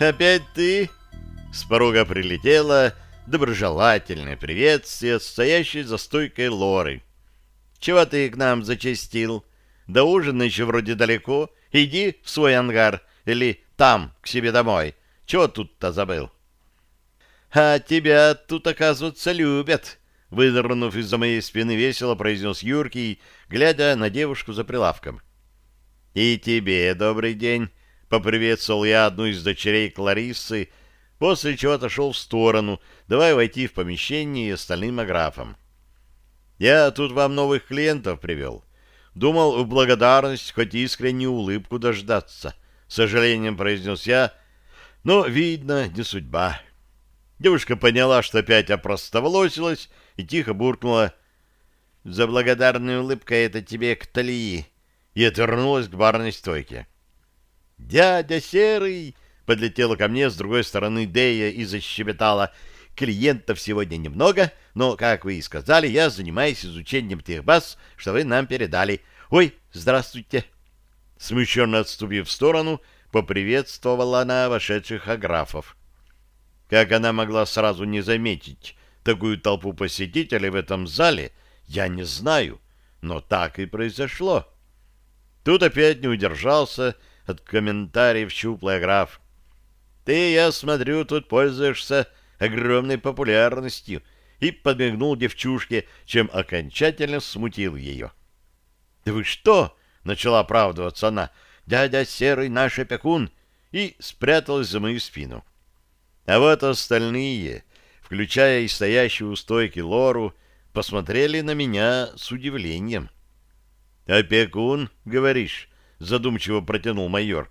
опять ты?» С порога прилетело доброжелательное приветствие стоящей за стойкой Лоры. «Чего ты к нам зачастил? До ужина еще вроде далеко. Иди в свой ангар или там, к себе домой. Чего тут-то забыл?» «А тебя тут, оказывается, любят», — выдернув из-за моей спины весело произнес Юркий, глядя на девушку за прилавком. «И тебе добрый день», — поприветствовал я одну из дочерей Клариссы, после чего отошел в сторону, давай войти в помещение и остальным аграфам. «Я тут вам новых клиентов привел. Думал в благодарность хоть искреннюю улыбку дождаться», — сожалением произнес я, но, видно, не судьба. Девушка поняла, что опять опростоволосилась и тихо буркнула «За благодарной улыбкой это тебе к талии» и отвернулась к барной стойке. «Дядя Серый!» — подлетела ко мне с другой стороны Дея и защебетала. «Клиентов сегодня немного, но, как вы и сказали, я занимаюсь изучением тех баз, что вы нам передали. Ой, здравствуйте!» Смущенно отступив в сторону, поприветствовала она вошедших аграфов. Как она могла сразу не заметить такую толпу посетителей в этом зале, я не знаю, но так и произошло. Тут опять не удержался от комментариев щуплый граф. «Ты, я смотрю, тут пользуешься огромной популярностью», и подмигнул девчушке, чем окончательно смутил ее. «Да вы что?» — начала оправдываться она. «Дядя Серый наш опекун!» и спряталась за мою спину. А вот остальные, включая и стоящую у стойки Лору, посмотрели на меня с удивлением. «Опекун, говоришь?» — задумчиво протянул майор.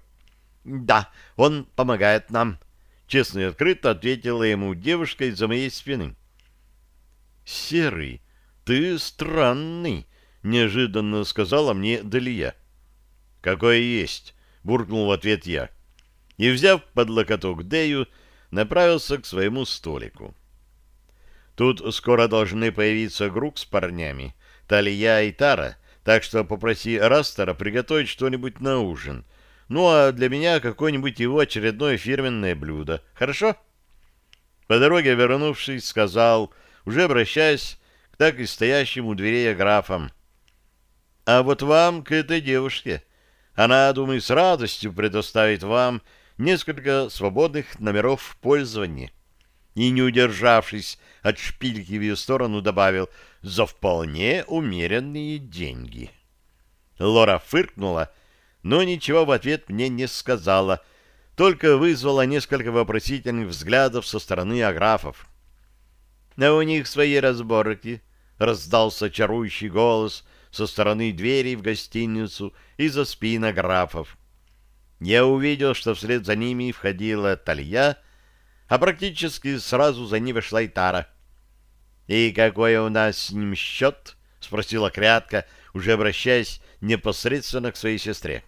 «Да, он помогает нам», — честно и открыто ответила ему девушка из-за моей спины. «Серый, ты странный», — неожиданно сказала мне Далия. «Какое есть», — буркнул в ответ я. И, взяв под локоток Дею, направился к своему столику. Тут скоро должны появиться Грук с парнями, Талия и Тара, так что попроси Растера приготовить что-нибудь на ужин. Ну, а для меня какое-нибудь его очередное фирменное блюдо. Хорошо? По дороге вернувшись, сказал, уже обращаясь к так и стоящим у дверей графам. А вот вам, к этой девушке, она, думаю, с радостью предоставит вам несколько свободных номеров в пользовании. И, не удержавшись от шпильки в ее сторону, добавил «за вполне умеренные деньги». Лора фыркнула, но ничего в ответ мне не сказала, только вызвала несколько вопросительных взглядов со стороны аграфов. «А у них свои разборки», — раздался чарующий голос со стороны двери в гостиницу и за спина графов я увидел, что вслед за ними входила Талья, а практически сразу за ней вошла и Тара. «И какой у нас с ним счет?» — спросила Крятка, уже обращаясь непосредственно к своей сестре.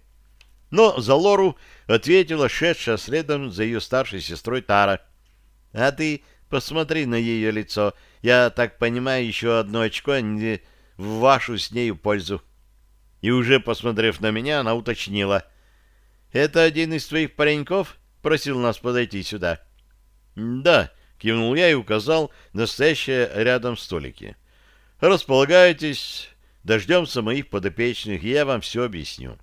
Но за Лору ответила шедшая следом за ее старшей сестрой Тара. «А ты посмотри на ее лицо. Я так понимаю, еще одно очко не в вашу с нею пользу». И уже посмотрев на меня, она уточнила. «Это один из твоих пареньков?» — просил нас подойти сюда. «Да», — кивнул я и указал на стоящее рядом столики. «Располагайтесь, дождемся моих подопечных, и я вам все объясню».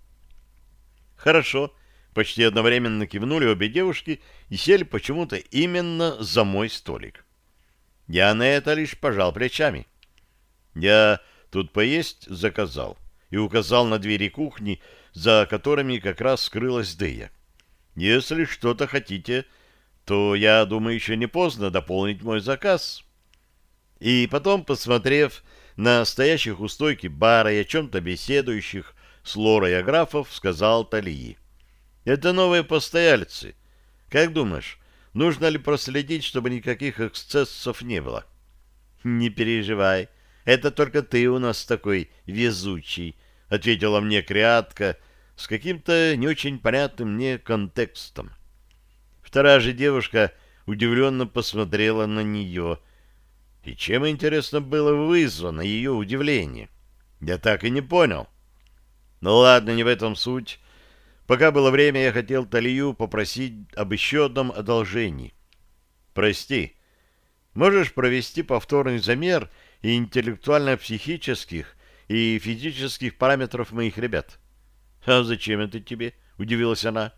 «Хорошо», — почти одновременно кивнули обе девушки и сели почему-то именно за мой столик. Я на это лишь пожал плечами. «Я тут поесть заказал» и указал на двери кухни, за которыми как раз скрылась Дея. Если что-то хотите, то, я думаю, еще не поздно дополнить мой заказ. И потом, посмотрев на стоящих у стойки бара и о чем-то беседующих с Лорой Аграфов, сказал Талии. «Это новые постояльцы. Как думаешь, нужно ли проследить, чтобы никаких эксцессов не было?» «Не переживай, это только ты у нас такой везучий», — ответила мне Криатка, с каким-то не очень понятным мне контекстом. Вторая же девушка удивленно посмотрела на нее. И чем, интересно, было вызвано ее удивление? Я так и не понял. Ну ладно, не в этом суть. Пока было время, я хотел Талию попросить об еще одном одолжении. Прости, можешь провести повторный замер и интеллектуально-психических, и физических параметров моих ребят? — А зачем это тебе? — удивилась она. —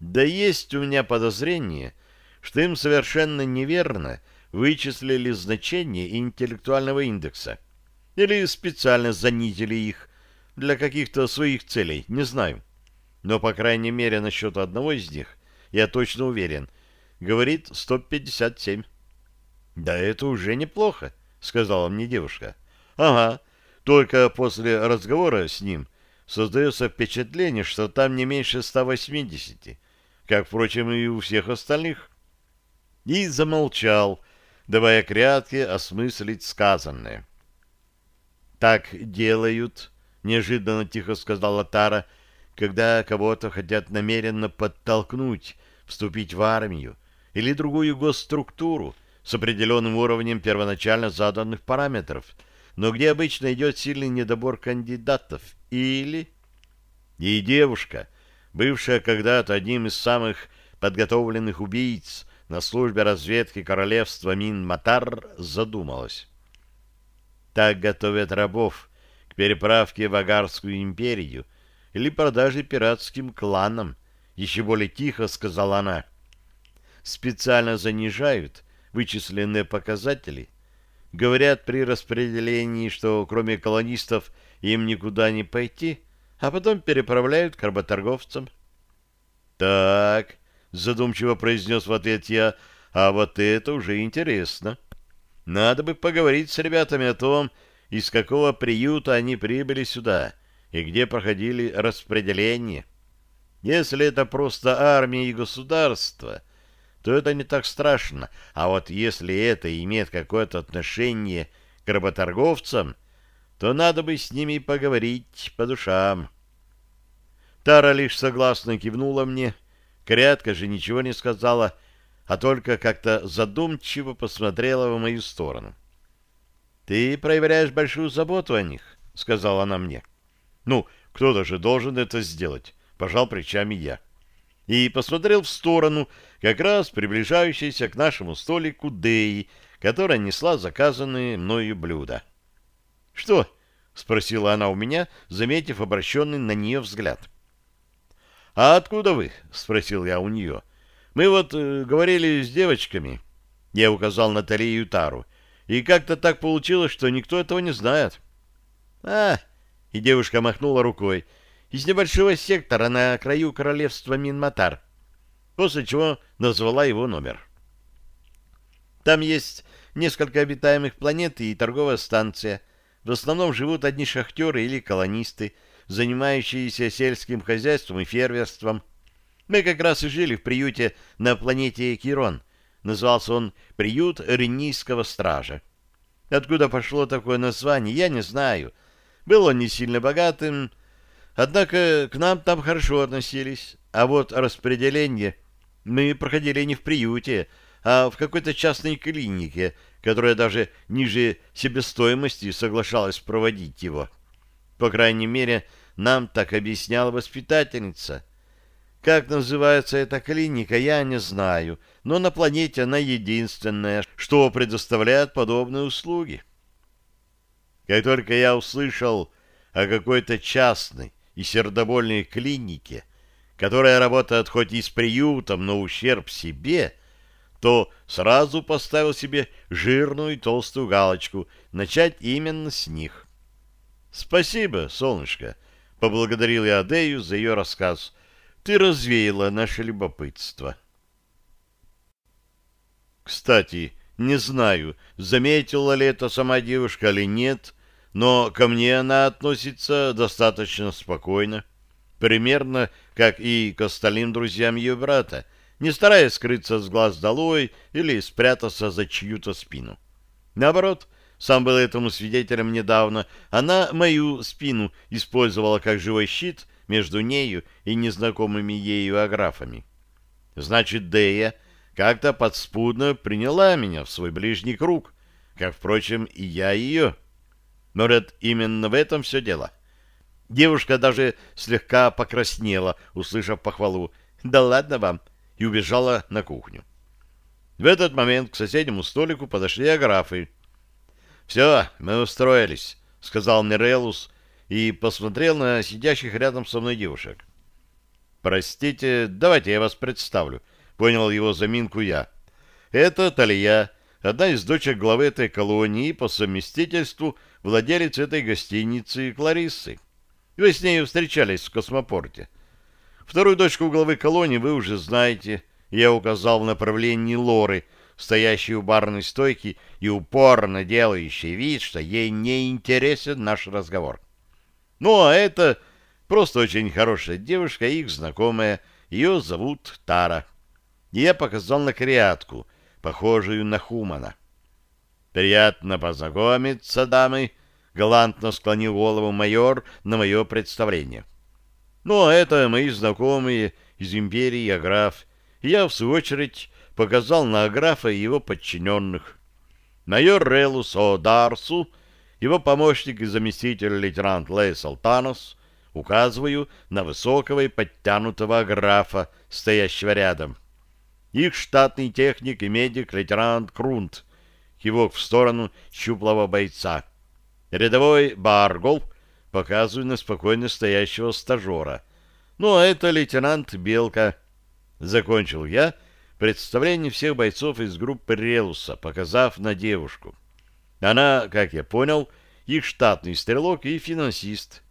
Да есть у меня подозрение, что им совершенно неверно вычислили значение интеллектуального индекса. Или специально занизили их для каких-то своих целей, не знаю. Но, по крайней мере, насчет одного из них я точно уверен. Говорит 157. «Да это уже неплохо», — сказала мне девушка. «Ага, только после разговора с ним создается впечатление, что там не меньше 180, как, впрочем, и у всех остальных». И замолчал, давая крятке осмыслить сказанное. «Так делают», — неожиданно тихо сказала Тара, — когда кого-то хотят намеренно подтолкнуть, вступить в армию или другую госструктуру с определенным уровнем первоначально заданных параметров, но где обычно идет сильный недобор кандидатов, или... И девушка, бывшая когда-то одним из самых подготовленных убийц на службе разведки королевства Мин-Матар, задумалась. Так готовят рабов к переправке в Агарскую империю — или продаже пиратским кланам, еще более тихо сказала она. Специально занижают вычисленные показатели. Говорят при распределении, что кроме колонистов им никуда не пойти, а потом переправляют к работорговцам. «Так», — задумчиво произнес в ответ я, — «а вот это уже интересно. Надо бы поговорить с ребятами о том, из какого приюта они прибыли сюда» и где проходили распределения. Если это просто армия и государство, то это не так страшно, а вот если это имеет какое-то отношение к работорговцам, то надо бы с ними поговорить по душам. Тара лишь согласно кивнула мне, Крятка же ничего не сказала, а только как-то задумчиво посмотрела в мою сторону. — Ты проявляешь большую заботу о них, — сказала она мне. — ну, кто-то же должен это сделать, пожал плечами я. И посмотрел в сторону, как раз приближающейся к нашему столику Деи, которая несла заказанные мною блюда. «Что?» — спросила она у меня, заметив обращенный на нее взгляд. «А откуда вы?» — спросил я у нее. «Мы вот э, говорили с девочками». Я указал на Тарию Тару. «И как-то так получилось, что никто этого не знает». «А, и девушка махнула рукой, из небольшого сектора на краю королевства Минматар, после чего назвала его номер. Там есть несколько обитаемых планет и торговая станция. В основном живут одни шахтеры или колонисты, занимающиеся сельским хозяйством и ферверством. Мы как раз и жили в приюте на планете Кирон. Назывался он «Приют Ренийского стража». Откуда пошло такое название, я не знаю — был он не сильно богатым, однако к нам там хорошо относились. А вот распределение мы проходили не в приюте, а в какой-то частной клинике, которая даже ниже себестоимости соглашалась проводить его. По крайней мере, нам так объясняла воспитательница. Как называется эта клиника, я не знаю, но на планете она единственная, что предоставляет подобные услуги. Как только я услышал о какой-то частной и сердобольной клинике, которая работает хоть и с приютом, но ущерб себе, то сразу поставил себе жирную и толстую галочку начать именно с них. «Спасибо, солнышко», — поблагодарил я Адею за ее рассказ. «Ты развеяла наше любопытство». Кстати, не знаю, заметила ли это сама девушка или нет, но ко мне она относится достаточно спокойно, примерно как и к остальным друзьям ее брата, не стараясь скрыться с глаз долой или спрятаться за чью-то спину. Наоборот, сам был этому свидетелем недавно, она мою спину использовала как живой щит между нею и незнакомыми ею аграфами. Значит, Дея как-то подспудно приняла меня в свой ближний круг, как, впрочем, и я ее. Может, именно в этом все дело? Девушка даже слегка покраснела, услышав похвалу. «Да ладно вам!» И убежала на кухню. В этот момент к соседнему столику подошли аграфы. «Все, мы устроились», — сказал Мирелус и посмотрел на сидящих рядом со мной девушек. «Простите, давайте я вас представлю», — понял его заминку я. «Это Талия, одна из дочек главы этой колонии по совместительству владелец этой гостиницы Клариссы. Вы с ней встречались в космопорте. Вторую дочку главы колонии вы уже знаете. Я указал в направлении Лоры, стоящей у барной стойки и упорно делающей вид, что ей не интересен наш разговор. Ну, а это просто очень хорошая девушка, их знакомая. Ее зовут Тара. Я показал на креатку, похожую на Хумана. «Приятно познакомиться, дамы», — галантно склонил голову майор на мое представление. Ну, а это мои знакомые из империи Аграф. Я, в свою очередь, показал на Аграфа и его подчиненных. Майор Релус О'Дарсу, его помощник и заместитель лейтенант Лей Салтанос, указываю на высокого и подтянутого Аграфа, стоящего рядом. Их штатный техник и медик лейтенант Крунт, кивок в сторону щуплого бойца. Рядовой Баргол — показываю на спокойно стоящего стажера. Ну, а это лейтенант Белка. Закончил я представление всех бойцов из группы Релуса, показав на девушку. Она, как я понял, их штатный стрелок и финансист.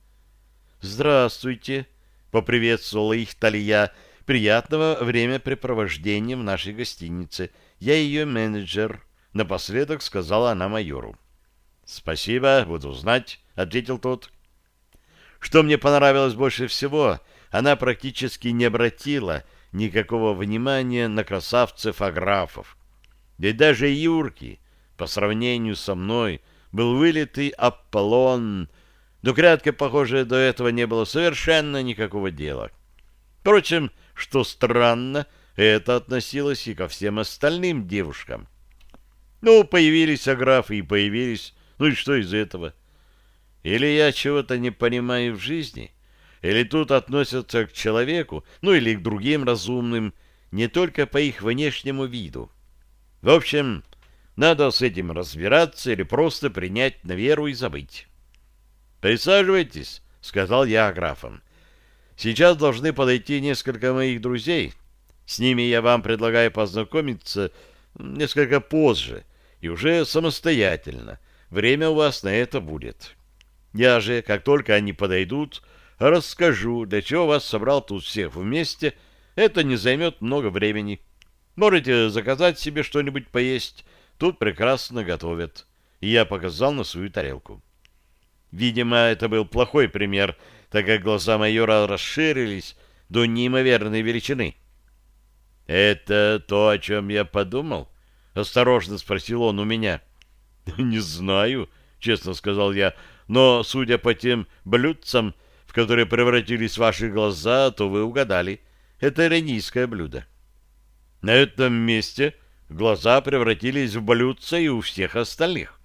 «Здравствуйте!» — поприветствовала их Талия. «Приятного времяпрепровождения в нашей гостинице. Я ее менеджер», — напоследок сказала она майору. «Спасибо, буду знать», — ответил тот. Что мне понравилось больше всего, она практически не обратила никакого внимания на красавцев-аграфов. Да и даже Юрки, по сравнению со мной, был вылитый Аполлон, но крятке, похоже, до этого не было совершенно никакого дела. Впрочем, что странно, это относилось и ко всем остальным девушкам. Ну, появились аграфы и появились, ну и что из этого? — или я чего-то не понимаю в жизни, или тут относятся к человеку, ну или к другим разумным, не только по их внешнему виду. В общем, надо с этим разбираться или просто принять на веру и забыть. «Присаживайтесь», — сказал я графам. «Сейчас должны подойти несколько моих друзей. С ними я вам предлагаю познакомиться несколько позже и уже самостоятельно. Время у вас на это будет». Я же, как только они подойдут, расскажу, для чего вас собрал тут всех вместе. Это не займет много времени. Можете заказать себе что-нибудь поесть. Тут прекрасно готовят. И я показал на свою тарелку. Видимо, это был плохой пример, так как глаза майора расширились до неимоверной величины. «Это то, о чем я подумал?» — осторожно спросил он у меня. «Не знаю», — честно сказал я, но, судя по тем блюдцам, в которые превратились ваши глаза, то вы угадали. Это иронийское блюдо. На этом месте глаза превратились в блюдца и у всех остальных.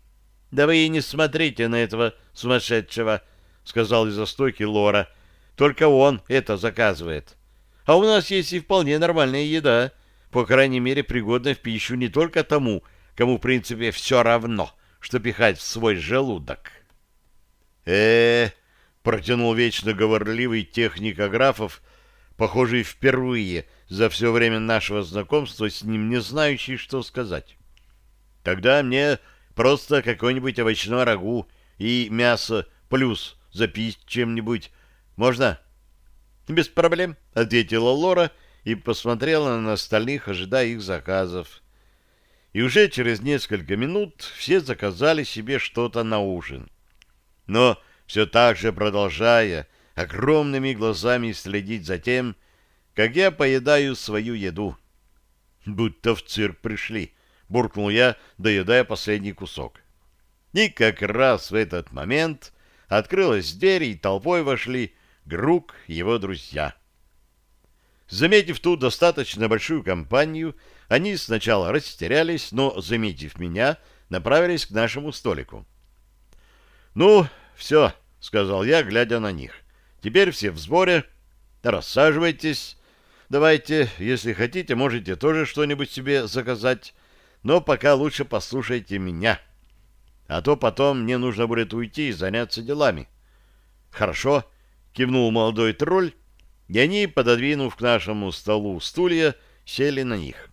— Да вы и не смотрите на этого сумасшедшего, — сказал из-за стойки Лора. — Только он это заказывает. А у нас есть и вполне нормальная еда, по крайней мере, пригодная в пищу не только тому, кому, в принципе, все равно, что пихать в свой желудок э протянул вечно говорливый техник Аграфов, похожий впервые за все время нашего знакомства с ним, не знающий, что сказать. Тогда мне просто какой-нибудь овощной рагу и мясо плюс запить чем-нибудь. Можно? Без проблем, ответила Лора и посмотрела на остальных, ожидая их заказов. И уже через несколько минут все заказали себе что-то на ужин но все так же продолжая огромными глазами следить за тем, как я поедаю свою еду. «Будто в цирк пришли», — буркнул я, доедая последний кусок. И как раз в этот момент открылась дверь, и толпой вошли Грук и его друзья. Заметив ту достаточно большую компанию, они сначала растерялись, но, заметив меня, направились к нашему столику. «Ну, все, — сказал я, глядя на них. «Теперь все в сборе. Рассаживайтесь. Давайте, если хотите, можете тоже что-нибудь себе заказать. Но пока лучше послушайте меня. А то потом мне нужно будет уйти и заняться делами». «Хорошо», — кивнул молодой тролль, и они, пододвинув к нашему столу стулья, сели на них.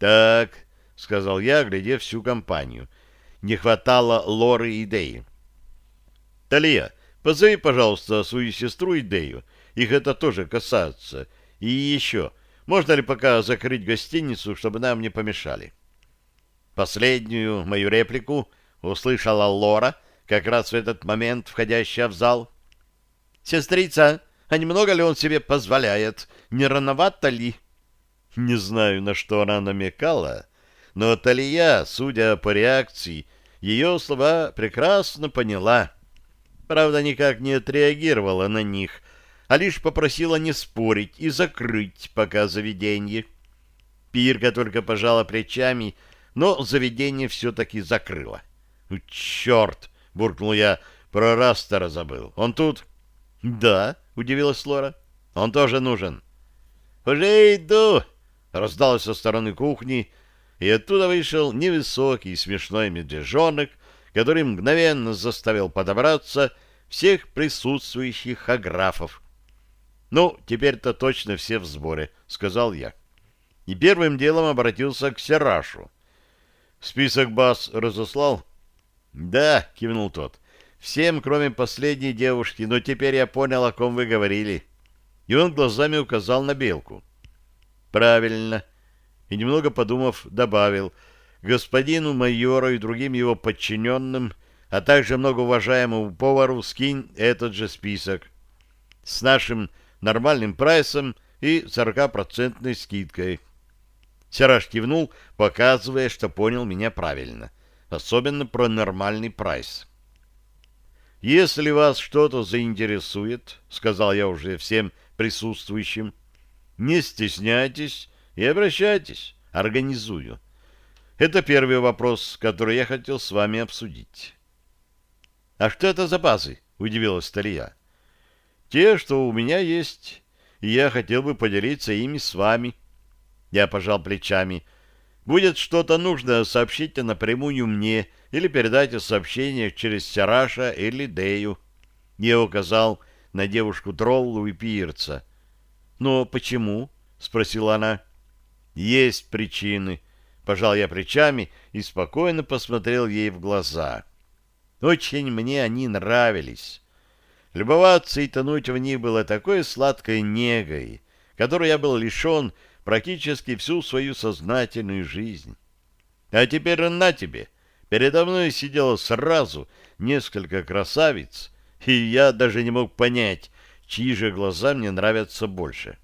«Так», — сказал я, глядя всю компанию, — «не хватало Лоры и Деи». «Талия, позови, пожалуйста, свою сестру Идею. Их это тоже касается. И еще, можно ли пока закрыть гостиницу, чтобы нам не помешали?» Последнюю мою реплику услышала Лора, как раз в этот момент входящая в зал. «Сестрица, а немного ли он себе позволяет? Не рановато ли?» Не знаю, на что она намекала, но Талия, судя по реакции, ее слова прекрасно поняла. Правда, никак не отреагировала на них, а лишь попросила не спорить и закрыть пока заведение. Пирка только пожала плечами, но заведение все-таки закрыла. «Ну, «Черт!» — буркнул я, про Растера забыл. «Он тут?» «Да», — удивилась Лора. «Он тоже нужен». «Уже иду!» раздалось со стороны кухни, и оттуда вышел невысокий смешной медвежонок, который мгновенно заставил подобраться всех присутствующих аграфов. «Ну, теперь-то точно все в сборе», — сказал я. И первым делом обратился к Серашу. «Список баз разослал?» «Да», — кивнул тот. «Всем, кроме последней девушки, но теперь я понял, о ком вы говорили». И он глазами указал на белку. Правильно. И немного подумав, добавил, господину майору и другим его подчиненным, а также многоуважаемому повару скинь этот же список с нашим нормальным прайсом и 40% скидкой. Сераж кивнул, показывая, что понял меня правильно. Особенно про нормальный прайс. «Если вас что-то заинтересует, — сказал я уже всем присутствующим, — не стесняйтесь и обращайтесь, организую. Это первый вопрос, который я хотел с вами обсудить. — А что это за базы? — удивилась Талия. — Те, что у меня есть, и я хотел бы поделиться ими с вами. Я пожал плечами. Будет что-то нужно, сообщите напрямую мне или передайте сообщение через Сараша или Дею. Я указал на девушку Троллу и Пирца. «Но почему?» — спросила она. «Есть причины», — пожал я плечами и спокойно посмотрел ей в глаза. Очень мне они нравились. Любоваться и тонуть в них было такой сладкой негой, которой я был лишен практически всю свою сознательную жизнь. А теперь на тебе. Передо мной сидело сразу несколько красавиц, и я даже не мог понять, чьи же глаза мне нравятся больше.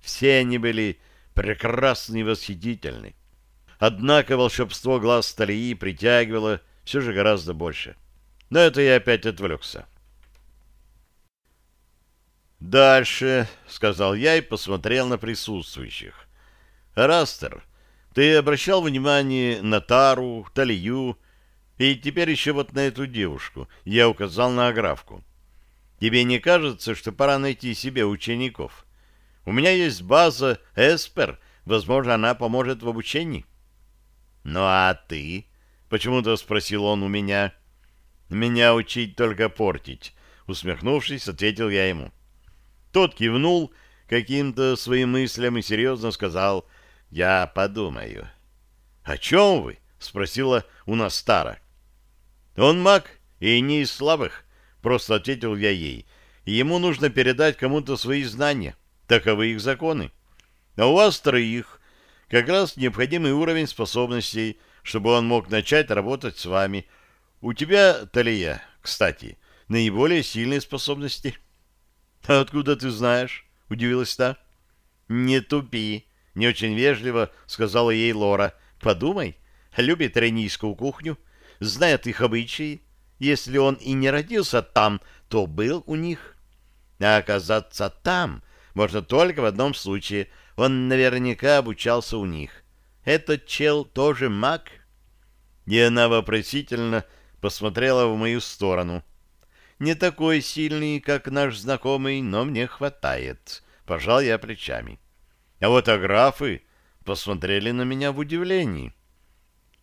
Все они были прекрасны и восхитительны. Однако волшебство глаз Сталии притягивало все же гораздо больше. Но это я опять отвлекся. «Дальше», — сказал я и посмотрел на присутствующих. «Растер, ты обращал внимание на Тару, Талию и теперь еще вот на эту девушку?» Я указал на Аграфку. Тебе не кажется, что пора найти себе учеников? У меня есть база Эспер, возможно, она поможет в обучении. Ну а ты? Почему-то спросил он у меня. Меня учить только портить, усмехнувшись, ответил я ему. Тот кивнул каким-то своим мыслям и серьезно сказал, я подумаю. О чем вы? спросила у нас Стара. Он маг и не из слабых. Просто ответил я ей. Ему нужно передать кому-то свои знания. Таковы их законы. А у вас троих как раз необходимый уровень способностей, чтобы он мог начать работать с вами. У тебя, Талия, кстати, наиболее сильные способности. — А откуда ты знаешь? — удивилась та. — Не тупи, — не очень вежливо сказала ей Лора. — Подумай, любит ренийскую кухню, знает их обычаи, если он и не родился там, то был у них. А оказаться там можно только в одном случае. Он наверняка обучался у них. Этот чел тоже маг? И она вопросительно посмотрела в мою сторону. Не такой сильный, как наш знакомый, но мне хватает. Пожал я плечами. А вот аграфы посмотрели на меня в удивлении.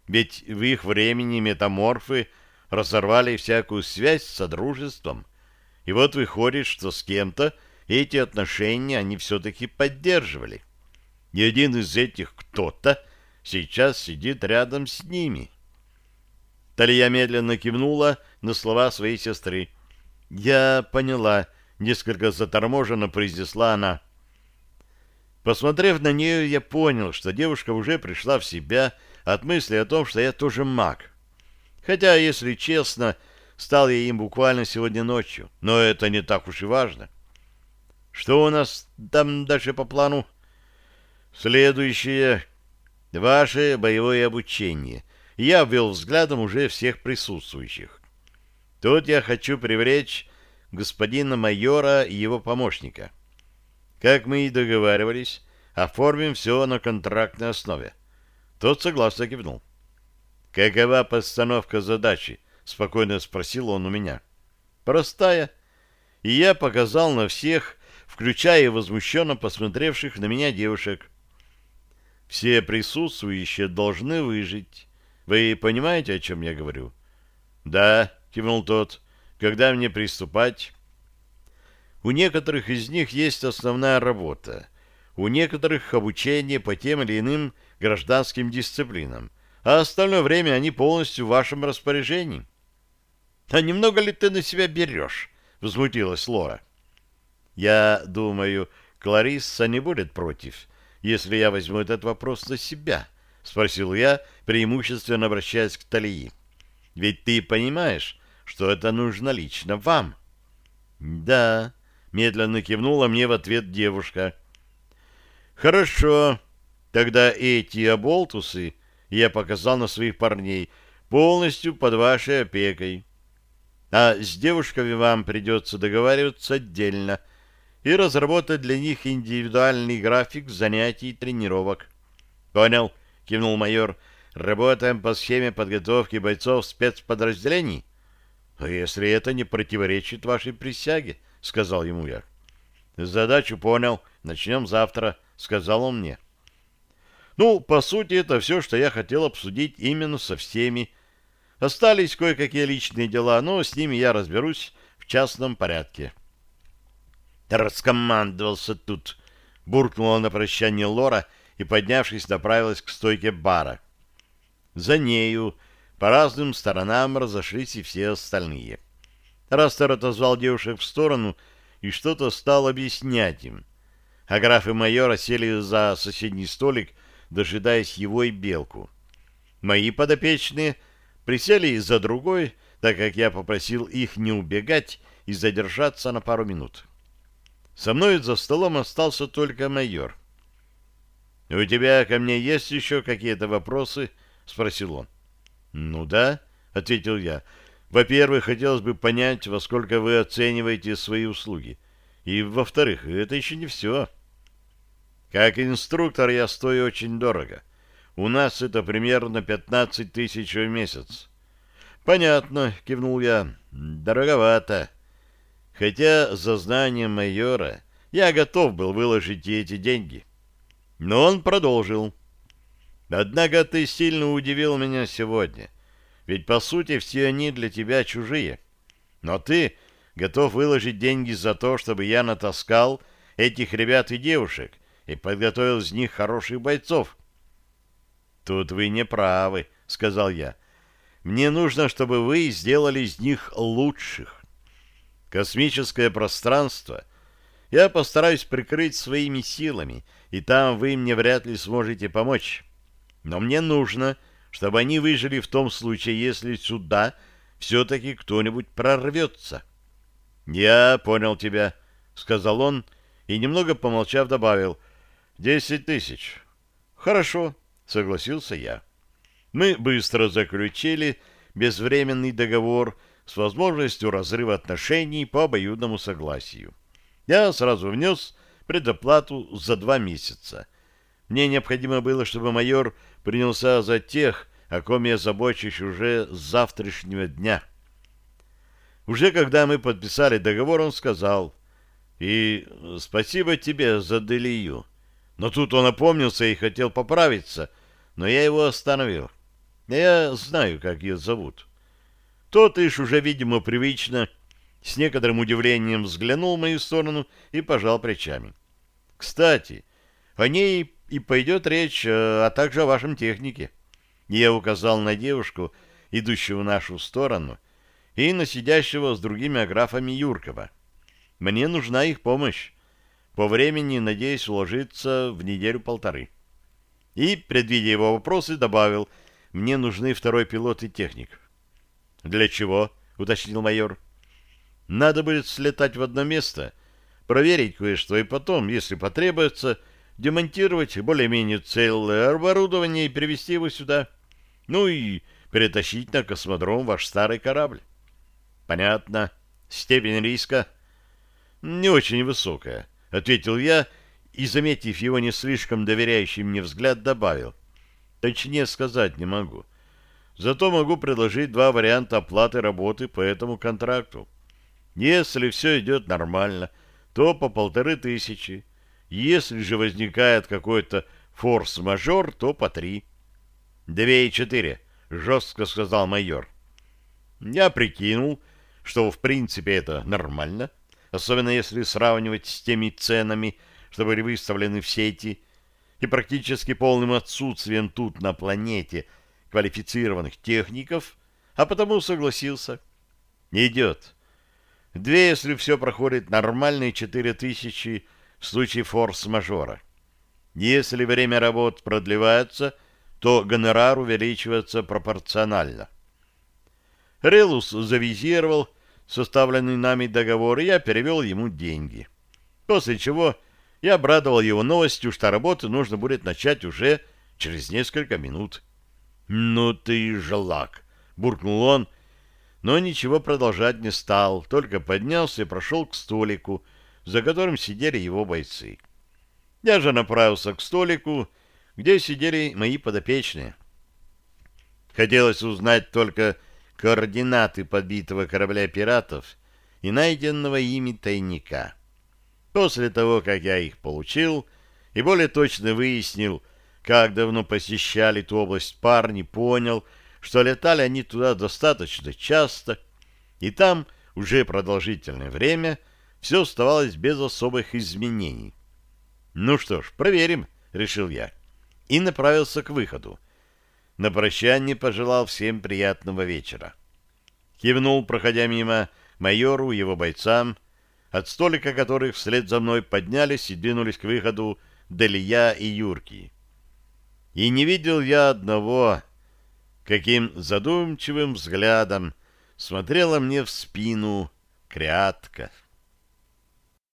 Ведь в их времени метаморфы разорвали всякую связь с Содружеством. И вот выходит, что с кем-то эти отношения они все-таки поддерживали. И один из этих кто-то сейчас сидит рядом с ними. Талия медленно кивнула на слова своей сестры. «Я поняла», — несколько заторможенно произнесла она. Посмотрев на нее, я понял, что девушка уже пришла в себя от мысли о том, что я тоже маг. Хотя, если честно, стал я им буквально сегодня ночью, но это не так уж и важно. Что у нас там дальше по плану? Следующее. Ваше боевое обучение. Я ввел взглядом уже всех присутствующих. Тут я хочу привлечь господина майора и его помощника. Как мы и договаривались, оформим все на контрактной основе. Тот согласно кивнул. «Какова постановка задачи?» — спокойно спросил он у меня. «Простая». И я показал на всех, включая возмущенно посмотревших на меня девушек. Все присутствующие должны выжить. Вы понимаете, о чем я говорю? Да, кивнул тот. Когда мне приступать? У некоторых из них есть основная работа. У некоторых обучение по тем или иным гражданским дисциплинам, а остальное время они полностью в вашем распоряжении. — А немного ли ты на себя берешь? — возмутилась Лора. — Я думаю, Кларисса не будет против, если я возьму этот вопрос на себя? — спросил я, преимущественно обращаясь к Талии. — Ведь ты понимаешь, что это нужно лично вам. — Да, — медленно кивнула мне в ответ девушка. — Хорошо. Тогда эти оболтусы, я показал на своих парней, полностью под вашей опекой. А с девушками вам придется договариваться отдельно — и разработать для них индивидуальный график занятий и тренировок. «Понял», — кивнул майор. «Работаем по схеме подготовки бойцов спецподразделений?» «А если это не противоречит вашей присяге?» — сказал ему я. «Задачу понял. Начнем завтра», — сказал он мне. Ну, по сути, это все, что я хотел обсудить именно со всеми. Остались кое-какие личные дела, но с ними я разберусь в частном порядке раскомандовался тут, буркнула на прощание Лора и, поднявшись, направилась к стойке бара. За нею по разным сторонам разошлись и все остальные. Растер отозвал девушек в сторону и что-то стал объяснять им. А граф и майор сели за соседний столик, дожидаясь его и белку. Мои подопечные присели за другой, так как я попросил их не убегать и задержаться на пару минут. Со мной за столом остался только майор. — У тебя ко мне есть еще какие-то вопросы? — спросил он. — Ну да, — ответил я. — Во-первых, хотелось бы понять, во сколько вы оцениваете свои услуги. И, во-вторых, это еще не все. Как инструктор я стою очень дорого. У нас это примерно 15 тысяч в месяц. — Понятно, — кивнул я. — Дороговато. — хотя за знание майора я готов был выложить эти деньги. Но он продолжил. Однако ты сильно удивил меня сегодня, ведь по сути все они для тебя чужие. Но ты готов выложить деньги за то, чтобы я натаскал этих ребят и девушек и подготовил из них хороших бойцов. Тут вы не правы, сказал я. Мне нужно, чтобы вы сделали из них лучших. Космическое пространство я постараюсь прикрыть своими силами, и там вы мне вряд ли сможете помочь. Но мне нужно, чтобы они выжили в том случае, если сюда все-таки кто-нибудь прорвется. — Я понял тебя, — сказал он, и, немного помолчав, добавил. — Десять тысяч. — Хорошо, — согласился я. Мы быстро заключили безвременный договор — с возможностью разрыва отношений по обоюдному согласию. Я сразу внес предоплату за два месяца. Мне необходимо было, чтобы майор принялся за тех, о ком я забочусь уже с завтрашнего дня. Уже когда мы подписали договор, он сказал, «И спасибо тебе за Делию». Но тут он опомнился и хотел поправиться, но я его остановил. Я знаю, как ее зовут. Тот ишь уже, видимо, привычно, с некоторым удивлением взглянул в мою сторону и пожал плечами. Кстати, о ней и пойдет речь, э, а также о вашем технике. Я указал на девушку, идущую в нашу сторону, и на сидящего с другими аграфами Юркова. Мне нужна их помощь. По времени, надеюсь, уложиться в неделю-полторы. И, предвидя его вопросы, добавил, мне нужны второй пилот и техник. «Для чего?» — уточнил майор. «Надо будет слетать в одно место, проверить кое-что, и потом, если потребуется, демонтировать более-менее целое оборудование и перевести его сюда. Ну и перетащить на космодром ваш старый корабль». «Понятно. Степень риска?» «Не очень высокая», — ответил я, и, заметив его не слишком доверяющий мне взгляд, добавил. «Точнее сказать не могу. Зато могу предложить два варианта оплаты работы по этому контракту. Если все идет нормально, то по полторы тысячи. Если же возникает какой-то форс-мажор, то по три. «Две и четыре», — жестко сказал майор. Я прикинул, что в принципе это нормально, особенно если сравнивать с теми ценами, что были выставлены в сети, и практически полным отсутствием тут на планете — квалифицированных техников, а потому согласился. Идет. Две, если все проходит нормально, и четыре тысячи в случае форс-мажора. Если время работ продлевается, то гонорар увеличивается пропорционально. Релус завизировал составленный нами договор, и я перевел ему деньги. После чего я обрадовал его новостью, что работу нужно будет начать уже через несколько минут. «Ну ты жалак!» — буркнул он, но ничего продолжать не стал, только поднялся и прошел к столику, за которым сидели его бойцы. Я же направился к столику, где сидели мои подопечные. Хотелось узнать только координаты подбитого корабля пиратов и найденного ими тайника. После того, как я их получил и более точно выяснил, как давно посещали ту область парни, понял, что летали они туда достаточно часто, и там уже продолжительное время все оставалось без особых изменений. «Ну что ж, проверим», — решил я, и направился к выходу. На прощание пожелал всем приятного вечера. Кивнул, проходя мимо, майору его бойцам, от столика которых вслед за мной поднялись и двинулись к выходу Делия и Юрки. И не видел я одного, каким задумчивым взглядом смотрела мне в спину крятка.